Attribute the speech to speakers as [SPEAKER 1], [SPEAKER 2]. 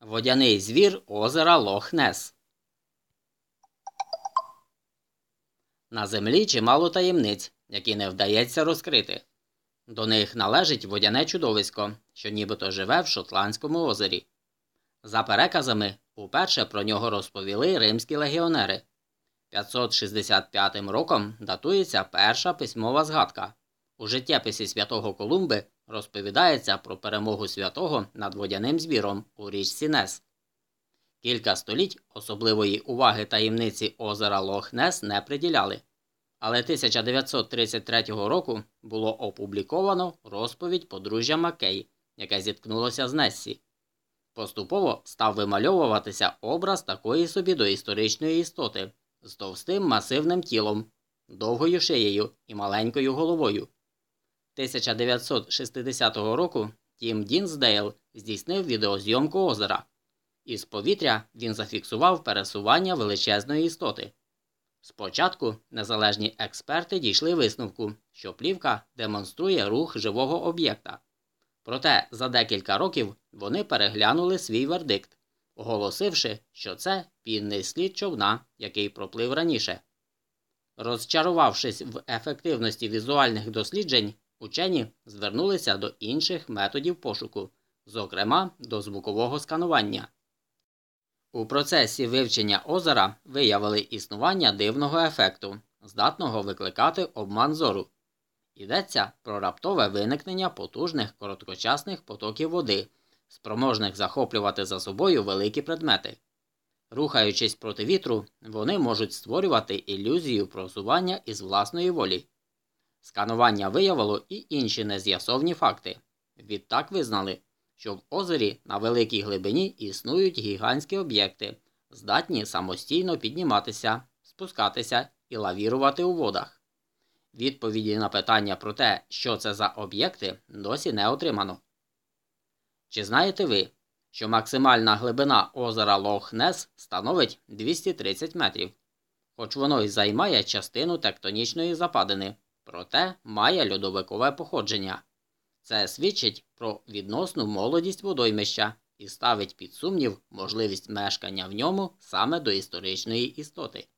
[SPEAKER 1] Водяний звір озера Лох-Нес. На землі чимало таємниць, які не вдається розкрити. До них належить водяне чудовисько, що нібито живе в Шотландському озері. За переказами, уперше про нього розповіли римські легіонери. 565 роком датується перша письмова згадка. У життєписі святого Колумби розповідається про перемогу святого над водяним звіром у річці Нес. Кілька століть особливої уваги таємниці озера Лох-Нес не приділяли. Але 1933 року було опубліковано розповідь подружжя Маккей, яке зіткнулося з Нессі. Поступово став вимальовуватися образ такої собі доісторичної істоти з товстим масивним тілом, довгою шиєю і маленькою головою. 1960 року Тім Дінсдейл здійснив відеозйомку озера. Із повітря він зафіксував пересування величезної істоти. Спочатку незалежні експерти дійшли висновку, що плівка демонструє рух живого об'єкта. Проте за декілька років вони переглянули свій вердикт, оголосивши, що це пінний слід човна, який проплив раніше. Розчарувавшись в ефективності візуальних досліджень, учені звернулися до інших методів пошуку, зокрема до звукового сканування. У процесі вивчення озера виявили існування дивного ефекту, здатного викликати обман зору. Йдеться про раптове виникнення потужних короткочасних потоків води, спроможних захоплювати за собою великі предмети. Рухаючись проти вітру, вони можуть створювати ілюзію просування із власної волі. Сканування виявило і інші нез'ясовні факти. Відтак визнали, що в озері на великій глибині існують гігантські об'єкти, здатні самостійно підніматися, спускатися і лавірувати у водах. Відповіді на питання про те, що це за об'єкти, досі не отримано. Чи знаєте ви, що максимальна глибина озера Лох-Нес становить 230 метрів, хоч воно й займає частину тектонічної западини, проте має льодовикове походження. Це свідчить про відносну молодість водоймища і ставить під сумнів можливість мешкання в ньому саме до історичної істоти.